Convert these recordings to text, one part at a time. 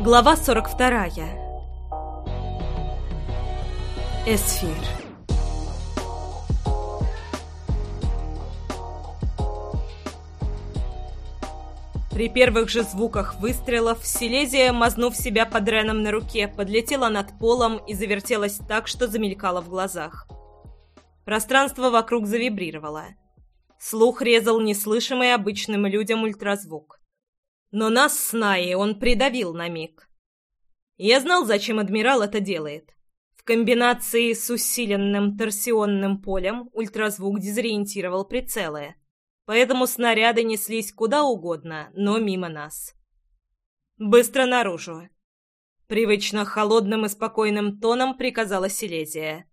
Глава 42. Эсфир. При первых же звуках выстрелов Силезия, мазнув себя под Реном на руке, подлетела над полом и завертелась так, что замелькала в глазах. Пространство вокруг завибрировало. Слух резал неслышимый обычным людям ультразвук. Но нас с Наей он придавил на миг. Я знал, зачем адмирал это делает. В комбинации с усиленным торсионным полем ультразвук дезориентировал прицелы, поэтому снаряды неслись куда угодно, но мимо нас. «Быстро наружу!» Привычно холодным и спокойным тоном приказала Силезия.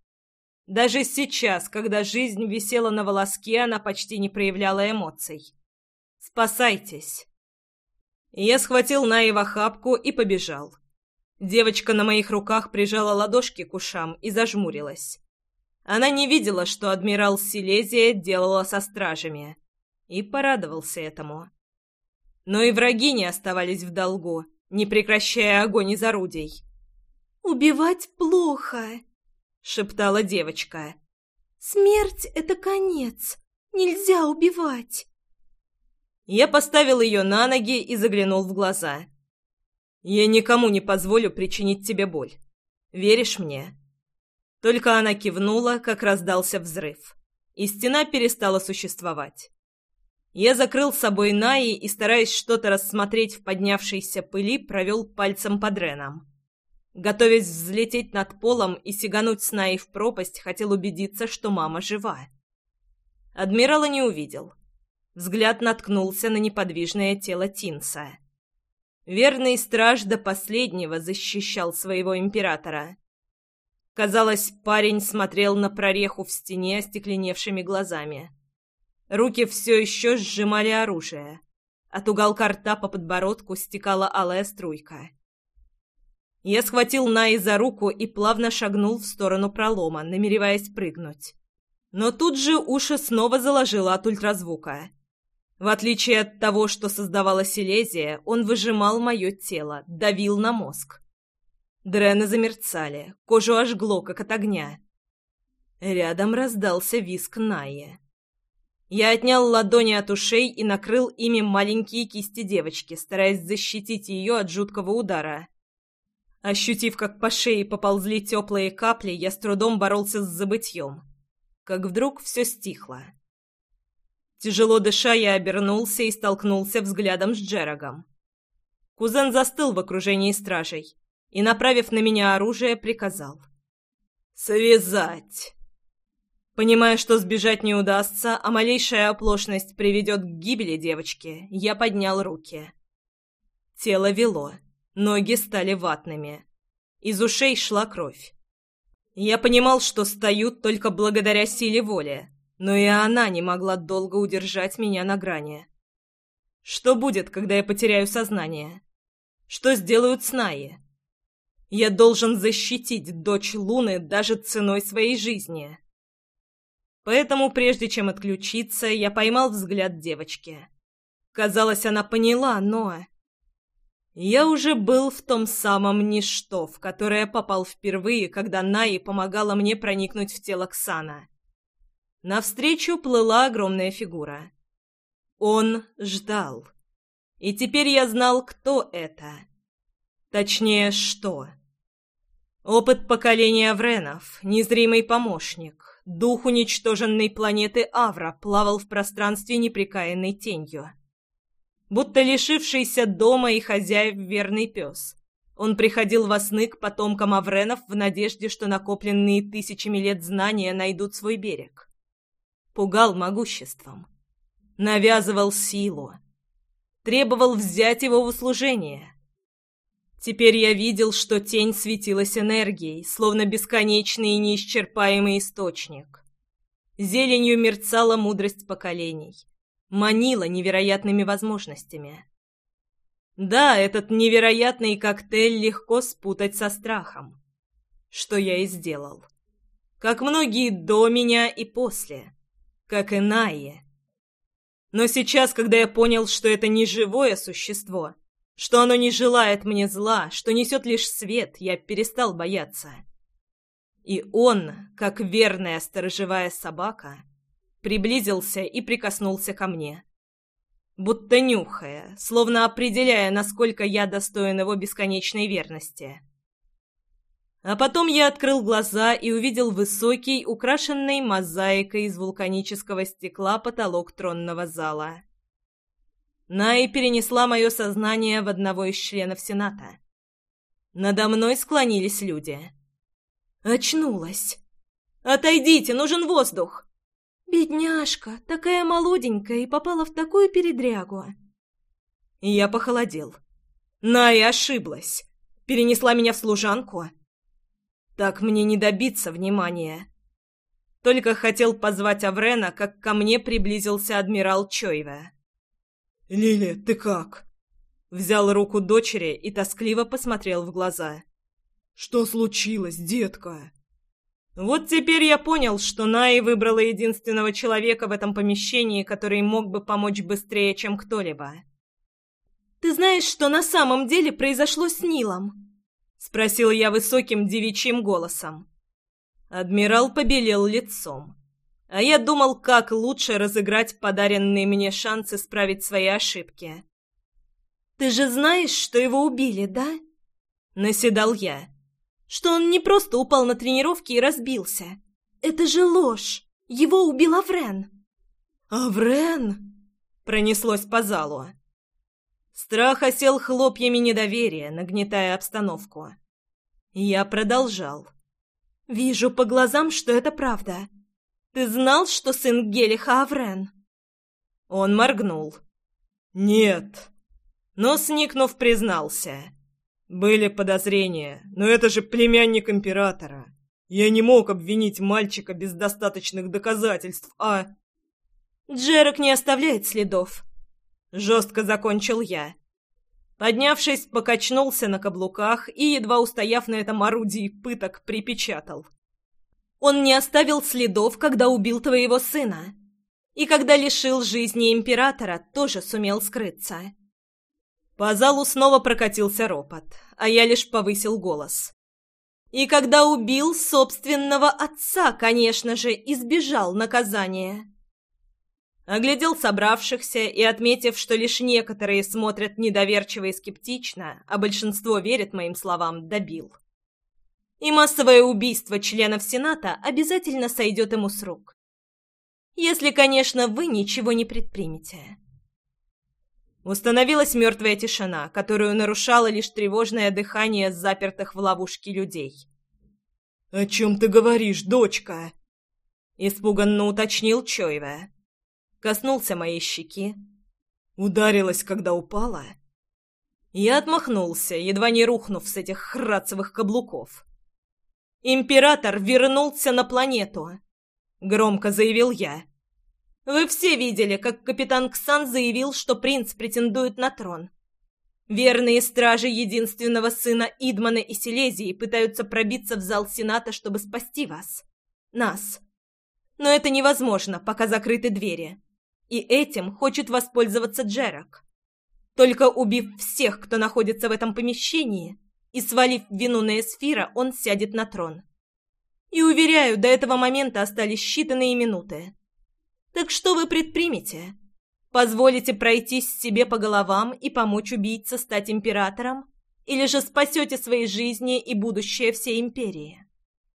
Даже сейчас, когда жизнь висела на волоске, она почти не проявляла эмоций. «Спасайтесь!» Я схватил Наи хапку и побежал. Девочка на моих руках прижала ладошки к ушам и зажмурилась. Она не видела, что адмирал Силезия делала со стражами, и порадовался этому. Но и враги не оставались в долгу, не прекращая огонь из орудий. «Убивать плохо», — шептала девочка. «Смерть — это конец. Нельзя убивать». Я поставил ее на ноги и заглянул в глаза. «Я никому не позволю причинить тебе боль. Веришь мне?» Только она кивнула, как раздался взрыв, и стена перестала существовать. Я закрыл с собой Наи и, стараясь что-то рассмотреть в поднявшейся пыли, провел пальцем под Реном. Готовясь взлететь над полом и сигануть с Наей в пропасть, хотел убедиться, что мама жива. Адмирала не увидел. Взгляд наткнулся на неподвижное тело Тинса. Верный страж до последнего защищал своего императора. Казалось, парень смотрел на прореху в стене остекленевшими глазами. Руки все еще сжимали оружие. От уголка рта по подбородку стекала алая струйка. Я схватил Наи за руку и плавно шагнул в сторону пролома, намереваясь прыгнуть. Но тут же уши снова заложило от ультразвука. В отличие от того, что создавала Силезия, он выжимал мое тело, давил на мозг. Дрены замерцали, кожу ожгло, как от огня. Рядом раздался виск Найи. Я отнял ладони от ушей и накрыл ими маленькие кисти девочки, стараясь защитить ее от жуткого удара. Ощутив, как по шее поползли теплые капли, я с трудом боролся с забытьем. Как вдруг все стихло. Тяжело дыша, я обернулся и столкнулся взглядом с Джерагом. Кузен застыл в окружении стражей и, направив на меня оружие, приказал. «Связать!» Понимая, что сбежать не удастся, а малейшая оплошность приведет к гибели девочки, я поднял руки. Тело вело, ноги стали ватными. Из ушей шла кровь. Я понимал, что стою только благодаря силе воли, но и она не могла долго удержать меня на грани. Что будет, когда я потеряю сознание? Что сделают с Наи? Я должен защитить дочь Луны даже ценой своей жизни. Поэтому, прежде чем отключиться, я поймал взгляд девочки. Казалось, она поняла, но... Я уже был в том самом ничто, в которое попал впервые, когда Наи помогала мне проникнуть в тело Ксана. Навстречу плыла огромная фигура. Он ждал. И теперь я знал, кто это. Точнее, что. Опыт поколения Вренов, незримый помощник, дух уничтоженной планеты Авра плавал в пространстве неприкаянной тенью. Будто лишившийся дома и хозяев верный пес. Он приходил во сны к потомкам Авренов в надежде, что накопленные тысячами лет знания найдут свой берег пугал могуществом, навязывал силу, требовал взять его в услужение. Теперь я видел, что тень светилась энергией, словно бесконечный и неисчерпаемый источник. Зеленью мерцала мудрость поколений, манила невероятными возможностями. Да, этот невероятный коктейль легко спутать со страхом. Что я и сделал. Как многие до меня и после как и Найе. Но сейчас, когда я понял, что это не живое существо, Что оно не желает мне зла, что несет лишь свет, я перестал бояться. И он, как верная сторожевая собака, приблизился и прикоснулся ко мне. Будто нюхая, словно определяя, насколько я достоин его бесконечной верности. А потом я открыл глаза и увидел высокий, украшенный мозаикой из вулканического стекла потолок тронного зала. Наи перенесла мое сознание в одного из членов Сената. Надо мной склонились люди. Очнулась. «Отойдите, нужен воздух!» «Бедняжка, такая молоденькая и попала в такую передрягу!» Я похолодел. Ная ошиблась. Перенесла меня в служанку. Так мне не добиться внимания. Только хотел позвать Аврена, как ко мне приблизился адмирал Чойве. «Лиля, ты как?» Взял руку дочери и тоскливо посмотрел в глаза. «Что случилось, детка?» Вот теперь я понял, что Наи выбрала единственного человека в этом помещении, который мог бы помочь быстрее, чем кто-либо. «Ты знаешь, что на самом деле произошло с Нилом?» — спросил я высоким девичьим голосом. Адмирал побелел лицом. А я думал, как лучше разыграть подаренные мне шанс исправить свои ошибки. «Ты же знаешь, что его убили, да?» — наседал я. «Что он не просто упал на тренировке и разбился. Это же ложь! Его убил Аврен!» «Аврен?» — пронеслось по залу. Страх осел хлопьями недоверия, нагнетая обстановку. Я продолжал. «Вижу по глазам, что это правда. Ты знал, что сын Гелиха Аврен?» Он моргнул. «Нет». Но, сникнув, признался. «Были подозрения, но это же племянник императора. Я не мог обвинить мальчика без достаточных доказательств, а...» «Джерек не оставляет следов», — жестко закончил я. Поднявшись, покачнулся на каблуках и, едва устояв на этом орудии пыток, припечатал. Он не оставил следов, когда убил твоего сына. И когда лишил жизни императора, тоже сумел скрыться. По залу снова прокатился ропот, а я лишь повысил голос. И когда убил собственного отца, конечно же, избежал наказания. Оглядел собравшихся и, отметив, что лишь некоторые смотрят недоверчиво и скептично, а большинство верит моим словам, добил. И массовое убийство членов Сената обязательно сойдет ему с рук. Если, конечно, вы ничего не предпримете. Установилась мертвая тишина, которую нарушало лишь тревожное дыхание запертых в ловушке людей. «О чем ты говоришь, дочка?» Испуганно уточнил Чойве. Коснулся моей щеки. Ударилась, когда упала. Я отмахнулся, едва не рухнув с этих храцевых каблуков. «Император вернулся на планету», — громко заявил я. «Вы все видели, как капитан Ксан заявил, что принц претендует на трон. Верные стражи единственного сына Идмана и Силезии пытаются пробиться в зал Сената, чтобы спасти вас. Нас. Но это невозможно, пока закрыты двери. И этим хочет воспользоваться Джерак. Только убив всех, кто находится в этом помещении, и, свалив вину на Эсфира, он сядет на трон. И, уверяю, до этого момента остались считанные минуты. Так что вы предпримете? Позволите пройтись себе по головам и помочь убийце стать императором? Или же спасете свои жизни и будущее всей империи?